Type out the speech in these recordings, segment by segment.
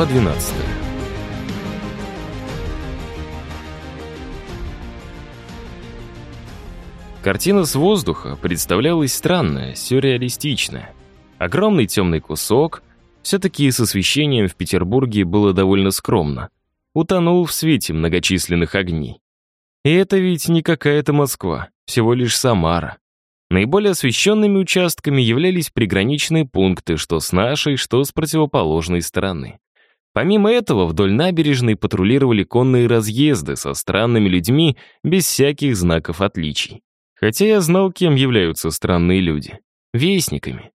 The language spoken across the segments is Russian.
Глава 12. Картина с воздуха представлялась странная, сюрреалистичная. Огромный темный кусок, все-таки с освещением в Петербурге было довольно скромно, утонул в свете многочисленных огней. И это ведь не какая-то Москва, всего лишь Самара. Наиболее освещенными участками являлись приграничные пункты, что с нашей, что с противоположной стороны. Помимо этого, вдоль набережной патрулировали конные разъезды со странными людьми без всяких знаков отличий. Хотя я знал, кем являются странные люди. Вестниками.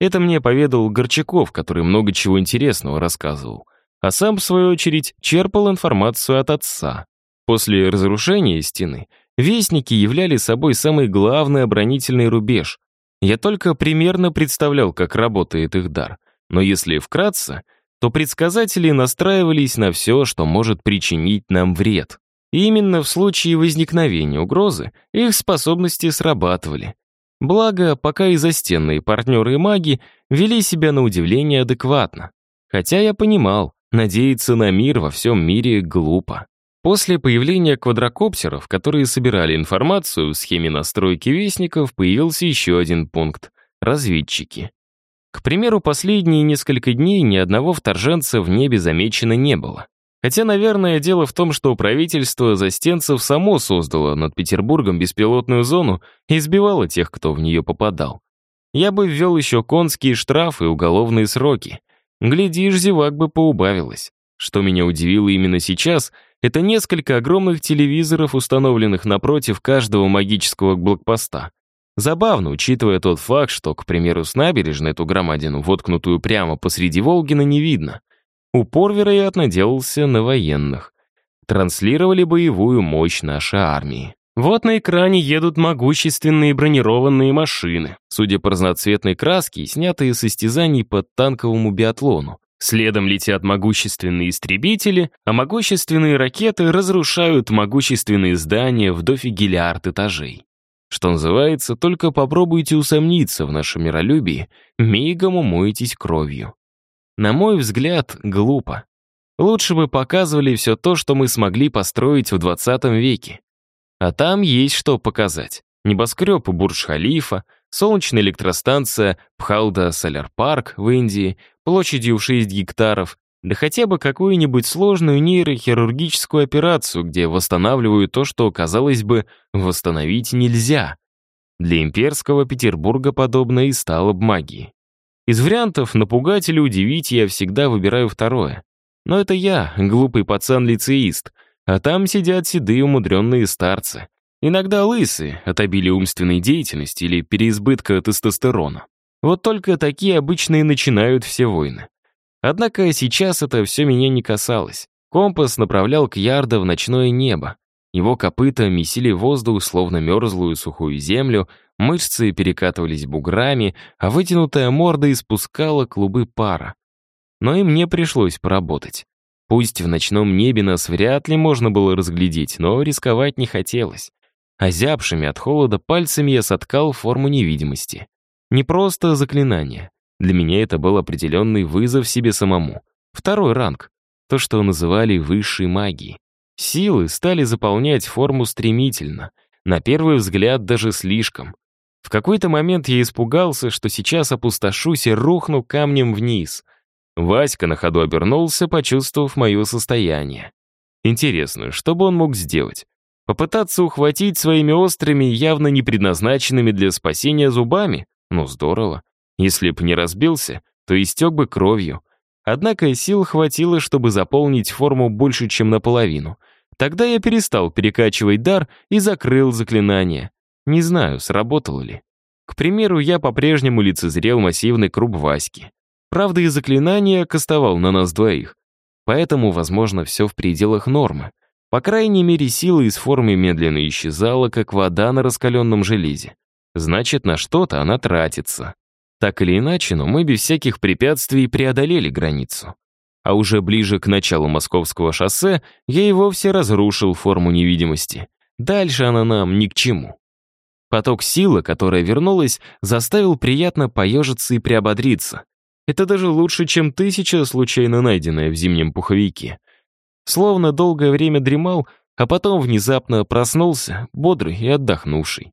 Это мне поведал Горчаков, который много чего интересного рассказывал. А сам, в свою очередь, черпал информацию от отца. После разрушения стены Вестники являли собой самый главный оборонительный рубеж. Я только примерно представлял, как работает их дар. Но если вкратце, то предсказатели настраивались на все, что может причинить нам вред. И именно в случае возникновения угрозы их способности срабатывали. Благо, пока и застенные партнеры и маги вели себя на удивление адекватно. Хотя я понимал, надеяться на мир во всем мире глупо. После появления квадрокоптеров, которые собирали информацию в схеме настройки вестников, появился еще один пункт — разведчики. К примеру, последние несколько дней ни одного вторженца в небе замечено не было. Хотя, наверное, дело в том, что правительство застенцев само создало над Петербургом беспилотную зону и избивало тех, кто в нее попадал. Я бы ввел еще конские штрафы и уголовные сроки. Глядишь, зевак бы поубавилось. Что меня удивило именно сейчас — это несколько огромных телевизоров, установленных напротив каждого магического блокпоста. Забавно, учитывая тот факт, что, к примеру, с набережной эту громадину, воткнутую прямо посреди Волгина, не видно. Упор, вероятно, делался на военных. Транслировали боевую мощь нашей армии. Вот на экране едут могущественные бронированные машины, судя по разноцветной краске, снятые с истязаний по танковому биатлону. Следом летят могущественные истребители, а могущественные ракеты разрушают могущественные здания в дофигиллиард этажей. Что называется, только попробуйте усомниться в нашем миролюбии, мигом умоетесь кровью. На мой взгляд, глупо. Лучше бы показывали все то, что мы смогли построить в 20 веке. А там есть что показать. Небоскреб Бурдж-Халифа, солнечная электростанция Пхалда-Соляр-Парк в Индии, площадью в 6 гектаров, да хотя бы какую-нибудь сложную нейрохирургическую операцию, где восстанавливают то, что, казалось бы, восстановить нельзя. Для имперского Петербурга подобное и стало бы магией. Из вариантов напугать или удивить я всегда выбираю второе. Но это я, глупый пацан-лицеист, а там сидят седые умудренные старцы. Иногда лысые, от обилия умственной деятельности или переизбытка тестостерона. Вот только такие обычные начинают все войны. Однако сейчас это все меня не касалось. Компас направлял к Ярда в ночное небо. Его копыта месили воздух, словно мерзлую сухую землю, мышцы перекатывались буграми, а вытянутая морда испускала клубы пара. Но и мне пришлось поработать. Пусть в ночном небе нас вряд ли можно было разглядеть, но рисковать не хотелось. Озябшими от холода пальцами я соткал форму невидимости. Не просто заклинание. Для меня это был определенный вызов себе самому. Второй ранг. То, что называли высшей магией. Силы стали заполнять форму стремительно. На первый взгляд даже слишком. В какой-то момент я испугался, что сейчас опустошусь и рухну камнем вниз. Васька на ходу обернулся, почувствовав мое состояние. Интересно, что бы он мог сделать? Попытаться ухватить своими острыми, явно не предназначенными для спасения зубами? Ну, здорово. Если б не разбился, то истек бы кровью. Однако сил хватило, чтобы заполнить форму больше, чем наполовину. Тогда я перестал перекачивать дар и закрыл заклинание. Не знаю, сработало ли. К примеру, я по-прежнему лицезрел массивный круг Васьки. Правда, и заклинание кастовал на нас двоих. Поэтому, возможно, все в пределах нормы. По крайней мере, сила из формы медленно исчезала, как вода на раскаленном железе. Значит, на что-то она тратится. Так или иначе, но мы без всяких препятствий преодолели границу. А уже ближе к началу московского шоссе я и вовсе разрушил форму невидимости. Дальше она нам ни к чему. Поток силы, которая вернулась, заставил приятно поежиться и приободриться. Это даже лучше, чем тысяча, случайно найденная в зимнем пуховике. Словно долгое время дремал, а потом внезапно проснулся, бодрый и отдохнувший.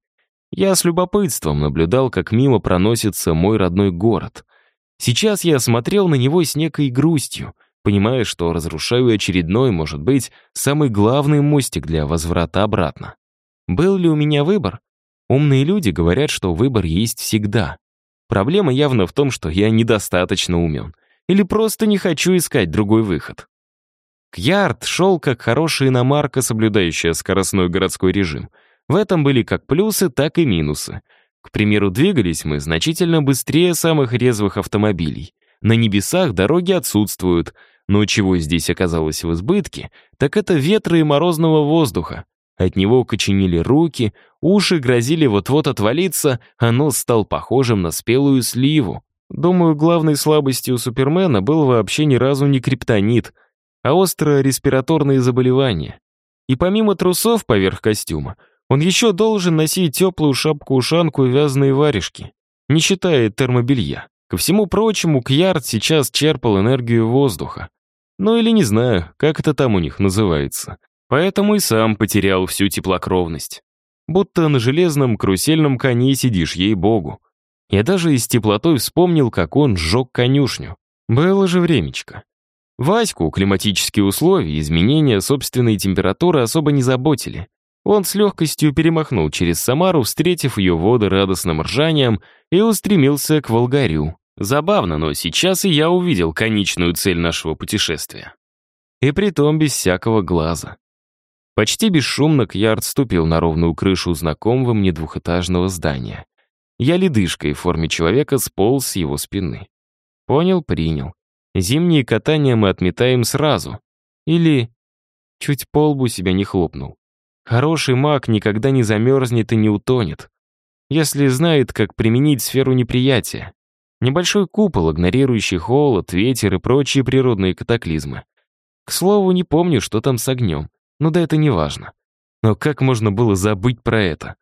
Я с любопытством наблюдал, как мимо проносится мой родной город. Сейчас я смотрел на него с некой грустью, понимая, что разрушаю очередной, может быть, самый главный мостик для возврата обратно. Был ли у меня выбор? Умные люди говорят, что выбор есть всегда. Проблема явно в том, что я недостаточно умен. Или просто не хочу искать другой выход. Кьярд шел как хорошая иномарка, соблюдающая скоростной городской режим. В этом были как плюсы, так и минусы. К примеру, двигались мы значительно быстрее самых резвых автомобилей. На небесах дороги отсутствуют, но чего здесь оказалось в избытке, так это ветра и морозного воздуха. От него коченили руки, уши грозили вот-вот отвалиться, а нос стал похожим на спелую сливу. Думаю, главной слабостью Супермена был вообще ни разу не криптонит, а острое респираторные заболевания. И помимо трусов поверх костюма, он еще должен носить теплую шапку-ушанку и вязаные варежки, не считая термобелья. Ко всему прочему, Кьярд сейчас черпал энергию воздуха. Ну или не знаю, как это там у них называется. Поэтому и сам потерял всю теплокровность. Будто на железном карусельном коне сидишь, ей-богу. Я даже и с теплотой вспомнил, как он сжег конюшню. Было же времечко. Ваську климатические условия и изменения собственной температуры особо не заботили. Он с легкостью перемахнул через Самару, встретив ее воды радостным ржанием, и устремился к Волгарю. Забавно, но сейчас и я увидел конечную цель нашего путешествия. И притом без всякого глаза. Почти бесшумно Кьярд ступил на ровную крышу знакомого мне двухэтажного здания. Я ледышкой в форме человека сполз с его спины. Понял, принял. Зимние катания мы отметаем сразу. Или чуть по лбу себя не хлопнул. Хороший маг никогда не замерзнет и не утонет, если знает, как применить сферу неприятия. Небольшой купол, игнорирующий холод, ветер и прочие природные катаклизмы. К слову, не помню, что там с огнем. Ну да это не важно. Но как можно было забыть про это?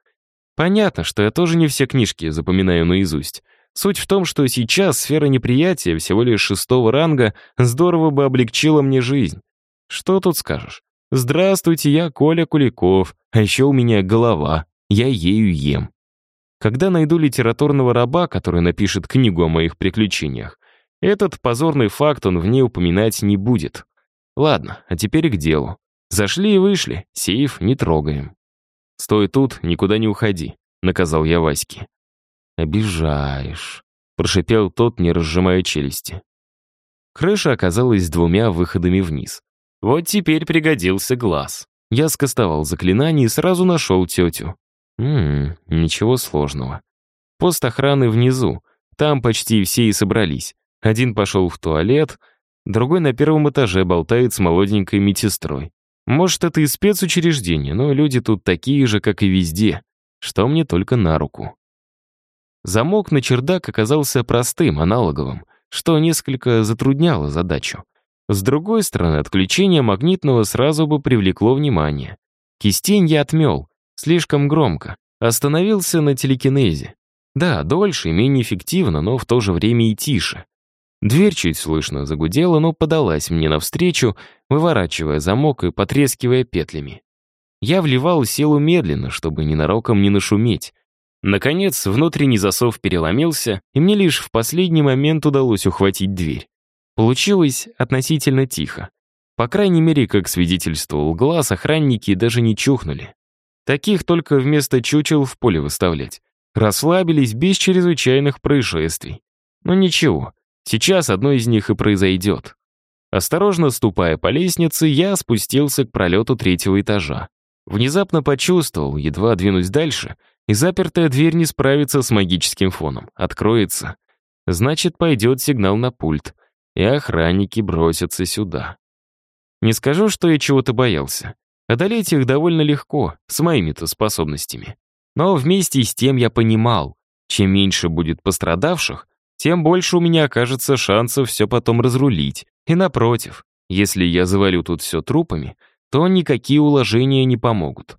Понятно, что я тоже не все книжки запоминаю наизусть. Суть в том, что сейчас сфера неприятия всего лишь шестого ранга здорово бы облегчила мне жизнь. Что тут скажешь? Здравствуйте, я Коля Куликов, а еще у меня голова, я ею ем. Когда найду литературного раба, который напишет книгу о моих приключениях, этот позорный факт он в ней упоминать не будет. Ладно, а теперь к делу. Зашли и вышли, сейф не трогаем. «Стой тут, никуда не уходи», — наказал я Ваське. «Обижаешь», — прошипел тот, не разжимая челюсти. Крыша оказалась двумя выходами вниз. Вот теперь пригодился глаз. Я скостовал заклинание и сразу нашел тетю. Ммм, ничего сложного. Пост охраны внизу. Там почти все и собрались. Один пошел в туалет, другой на первом этаже болтает с молоденькой медсестрой. Может, это и спецучреждение, но люди тут такие же, как и везде, что мне только на руку. Замок на чердак оказался простым, аналоговым, что несколько затрудняло задачу. С другой стороны, отключение магнитного сразу бы привлекло внимание. Кистень я отмел, слишком громко, остановился на телекинезе. Да, дольше и менее эффективно, но в то же время и тише. Дверь чуть слышно загудела, но подалась мне навстречу, выворачивая замок и потрескивая петлями. Я вливал силу медленно, чтобы ненароком не нашуметь. Наконец, внутренний засов переломился, и мне лишь в последний момент удалось ухватить дверь. Получилось относительно тихо. По крайней мере, как свидетельствовал глаз, охранники даже не чухнули. Таких только вместо чучел в поле выставлять. Расслабились без чрезвычайных происшествий. Но ничего, Сейчас одно из них и произойдет. Осторожно ступая по лестнице, я спустился к пролету третьего этажа. Внезапно почувствовал, едва двинусь дальше, и запертая дверь не справится с магическим фоном. Откроется. Значит, пойдет сигнал на пульт, и охранники бросятся сюда. Не скажу, что я чего-то боялся. Одолеть их довольно легко, с моими-то способностями. Но вместе с тем я понимал, чем меньше будет пострадавших, тем больше у меня окажется шансов все потом разрулить. И напротив, если я завалю тут все трупами, то никакие уложения не помогут.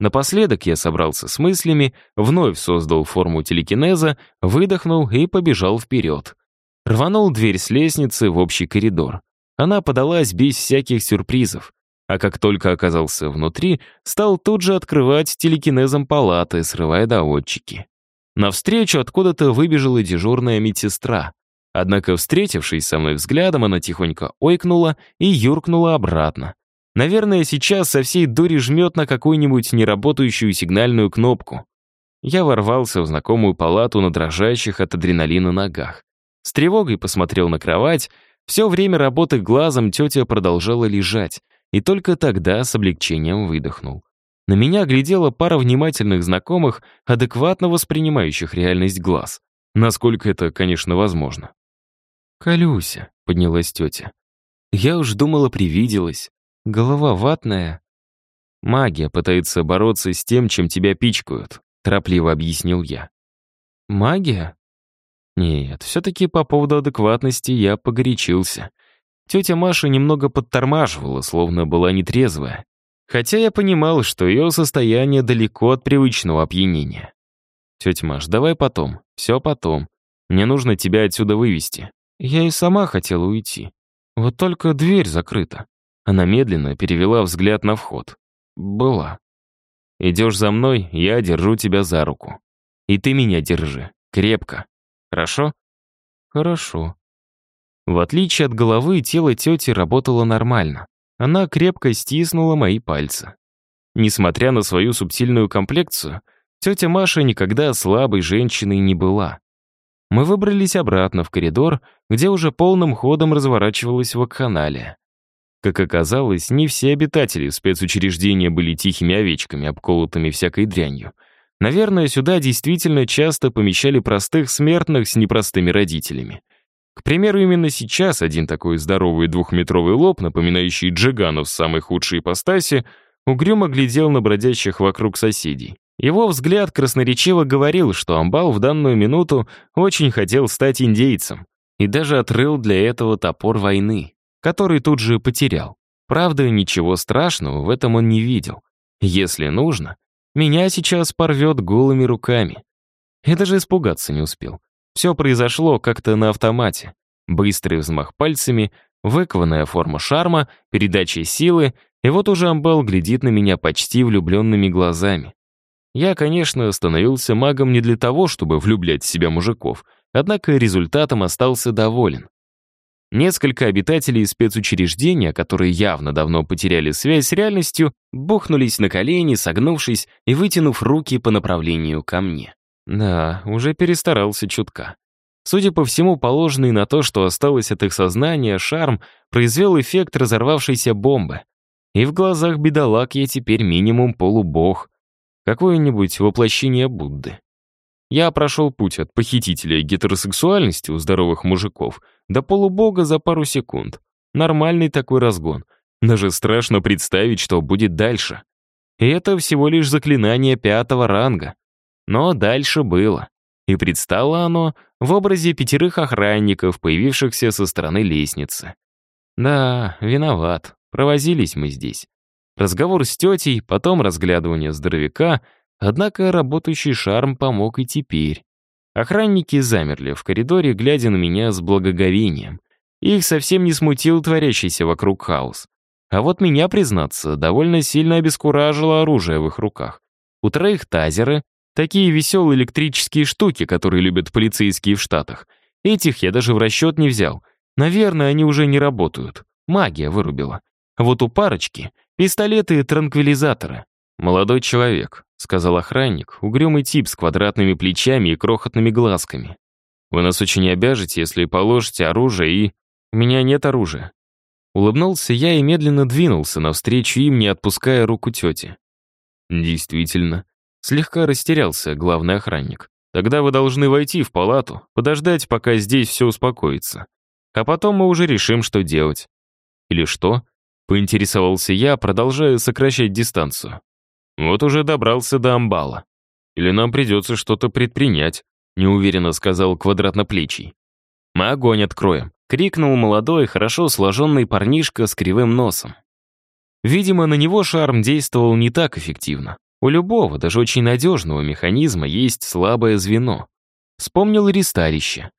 Напоследок я собрался с мыслями, вновь создал форму телекинеза, выдохнул и побежал вперед. Рванул дверь с лестницы в общий коридор. Она подалась без всяких сюрпризов. А как только оказался внутри, стал тут же открывать телекинезом палаты, срывая доводчики. Навстречу откуда-то выбежала дежурная медсестра. Однако, встретившись со мной взглядом, она тихонько ойкнула и юркнула обратно. Наверное, сейчас со всей дури жмет на какую-нибудь неработающую сигнальную кнопку. Я ворвался в знакомую палату на дрожащих от адреналина ногах. С тревогой посмотрел на кровать. Все время работы глазом тетя продолжала лежать, и только тогда с облегчением выдохнул. На меня глядела пара внимательных знакомых, адекватно воспринимающих реальность глаз. Насколько это, конечно, возможно. «Колюся», — поднялась тетя. «Я уж думала, привиделась. Голова ватная». «Магия пытается бороться с тем, чем тебя пичкают», — торопливо объяснил я. «Магия?» Нет, все-таки по поводу адекватности я погорячился. Тетя Маша немного подтормаживала, словно была нетрезвая. Хотя я понимал, что ее состояние далеко от привычного опьянения. «Тетя Маш, давай потом, все потом. Мне нужно тебя отсюда вывести». Я и сама хотела уйти. Вот только дверь закрыта. Она медленно перевела взгляд на вход. Была. Идешь за мной, я держу тебя за руку. И ты меня держи. Крепко. Хорошо? Хорошо. В отличие от головы, тело тети работало нормально. Она крепко стиснула мои пальцы. Несмотря на свою субтильную комплекцию, тетя Маша никогда слабой женщиной не была. Мы выбрались обратно в коридор, где уже полным ходом разворачивалась вакханалия. Как оказалось, не все обитатели спецучреждения были тихими овечками, обколотыми всякой дрянью. Наверное, сюда действительно часто помещали простых смертных с непростыми родителями. К примеру, именно сейчас один такой здоровый двухметровый лоб, напоминающий Джигану в самой худшей ипостаси, угрюмо глядел на бродящих вокруг соседей. Его взгляд красноречиво говорил, что Амбал в данную минуту очень хотел стать индейцем и даже отрыл для этого топор войны который тут же потерял. Правда, ничего страшного в этом он не видел. Если нужно, меня сейчас порвет голыми руками. Я даже испугаться не успел. Все произошло как-то на автомате. Быстрый взмах пальцами, выкованная форма шарма, передача силы, и вот уже Амбал глядит на меня почти влюбленными глазами. Я, конечно, становился магом не для того, чтобы влюблять в себя мужиков, однако результатом остался доволен. Несколько обитателей спецучреждения, которые явно давно потеряли связь с реальностью, бухнулись на колени, согнувшись и вытянув руки по направлению ко мне. Да, уже перестарался чутка. Судя по всему, положенный на то, что осталось от их сознания, шарм произвел эффект разорвавшейся бомбы. И в глазах бедолаг я теперь минимум полубог. Какое-нибудь воплощение Будды. Я прошел путь от похитителя гетеросексуальности у здоровых мужиков — до полубога за пару секунд. Нормальный такой разгон. Даже страшно представить, что будет дальше. И это всего лишь заклинание пятого ранга. Но дальше было. И предстало оно в образе пятерых охранников, появившихся со стороны лестницы. Да, виноват. Провозились мы здесь. Разговор с тетей, потом разглядывание здоровяка, однако работающий шарм помог и теперь. Охранники замерли в коридоре, глядя на меня с благоговением. Их совсем не смутил творящийся вокруг хаос. А вот меня, признаться, довольно сильно обескуражило оружие в их руках. У троих тазеры, такие веселые электрические штуки, которые любят полицейские в Штатах. Этих я даже в расчет не взял. Наверное, они уже не работают. Магия вырубила. Вот у парочки — пистолеты и транквилизаторы. Молодой человек, — сказал охранник, угрюмый тип с квадратными плечами и крохотными глазками. «Вы нас очень обяжете, если положите оружие и...» «У меня нет оружия». Улыбнулся я и медленно двинулся навстречу им, не отпуская руку тети. «Действительно». Слегка растерялся главный охранник. «Тогда вы должны войти в палату, подождать, пока здесь все успокоится. А потом мы уже решим, что делать». «Или что?» — поинтересовался я, продолжая сокращать дистанцию. Вот уже добрался до амбала. Или нам придется что-то предпринять, неуверенно сказал квадратноплечий. Мы огонь откроем, крикнул молодой, хорошо сложенный парнишка с кривым носом. Видимо, на него шарм действовал не так эффективно. У любого, даже очень надежного механизма есть слабое звено. Вспомнил ресталище.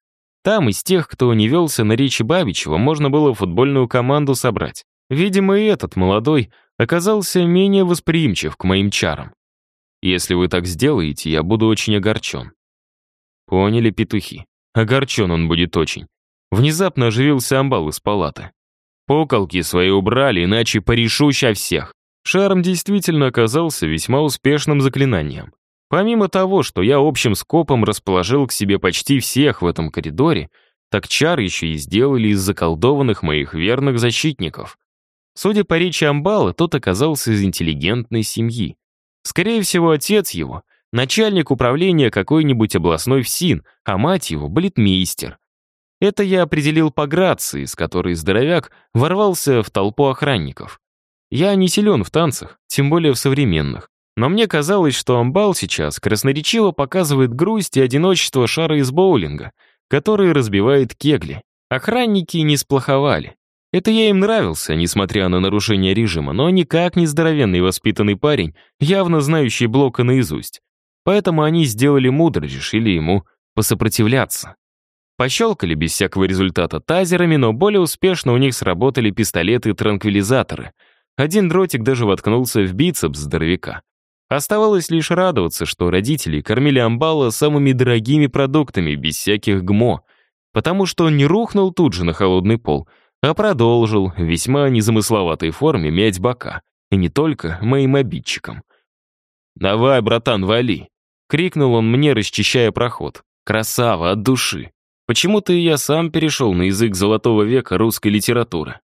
Там из тех, кто не велся на речи Бабичева, можно было футбольную команду собрать. Видимо, и этот молодой оказался менее восприимчив к моим чарам. Если вы так сделаете, я буду очень огорчен. Поняли, петухи. Огорчен он будет очень. Внезапно оживился амбал из палаты. Поколки свои убрали, иначе порешу ща всех. Шарм действительно оказался весьма успешным заклинанием. Помимо того, что я общим скопом расположил к себе почти всех в этом коридоре, так чар еще и сделали из заколдованных моих верных защитников. Судя по речи Амбала, тот оказался из интеллигентной семьи. Скорее всего, отец его — начальник управления какой-нибудь областной ФСИН, а мать его — балетмейстер. Это я определил по грации, с которой здоровяк ворвался в толпу охранников. Я не силен в танцах, тем более в современных. Но мне казалось, что амбал сейчас красноречиво показывает грусть и одиночество шара из боулинга, который разбивает кегли. Охранники не сплоховали. Это я им нравился, несмотря на нарушение режима, но никак не здоровенный воспитанный парень, явно знающий Блока наизусть. Поэтому они сделали мудро, решили ему посопротивляться. Пощелкали без всякого результата тазерами, но более успешно у них сработали пистолеты-транквилизаторы. Один дротик даже воткнулся в бицепс здоровяка. Оставалось лишь радоваться, что родители кормили амбала самыми дорогими продуктами, без всяких ГМО, потому что он не рухнул тут же на холодный пол, а продолжил в весьма незамысловатой форме мять бока, и не только моим обидчикам. «Давай, братан, вали!» — крикнул он мне, расчищая проход. «Красава, от души!» Почему-то и я сам перешел на язык золотого века русской литературы.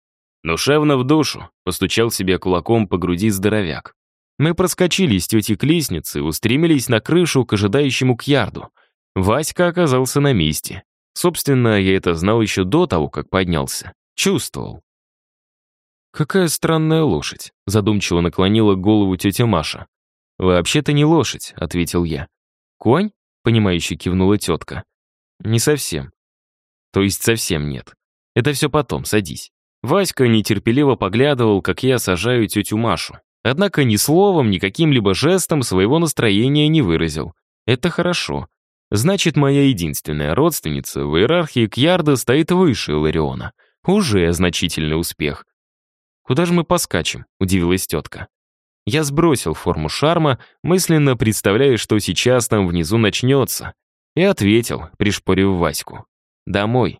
Душевно в душу, постучал себе кулаком по груди здоровяк. Мы проскочили с тети к лестнице, устремились на крышу к ожидающему кьярду. Васька оказался на месте. Собственно, я это знал еще до того, как поднялся. Чувствовал. «Какая странная лошадь», — задумчиво наклонила голову тетя Маша. «Вообще-то не лошадь», — ответил я. «Конь?» — понимающе кивнула тетка. «Не совсем». «То есть совсем нет. Это все потом, садись». Васька нетерпеливо поглядывал, как я сажаю тетю Машу. Однако ни словом, ни каким-либо жестом своего настроения не выразил. Это хорошо. Значит, моя единственная родственница в иерархии Кьярда стоит выше Илариона. Уже значительный успех. «Куда же мы поскачем?» — удивилась тетка. Я сбросил форму шарма, мысленно представляя, что сейчас там внизу начнется, и ответил, пришпорив Ваську. «Домой».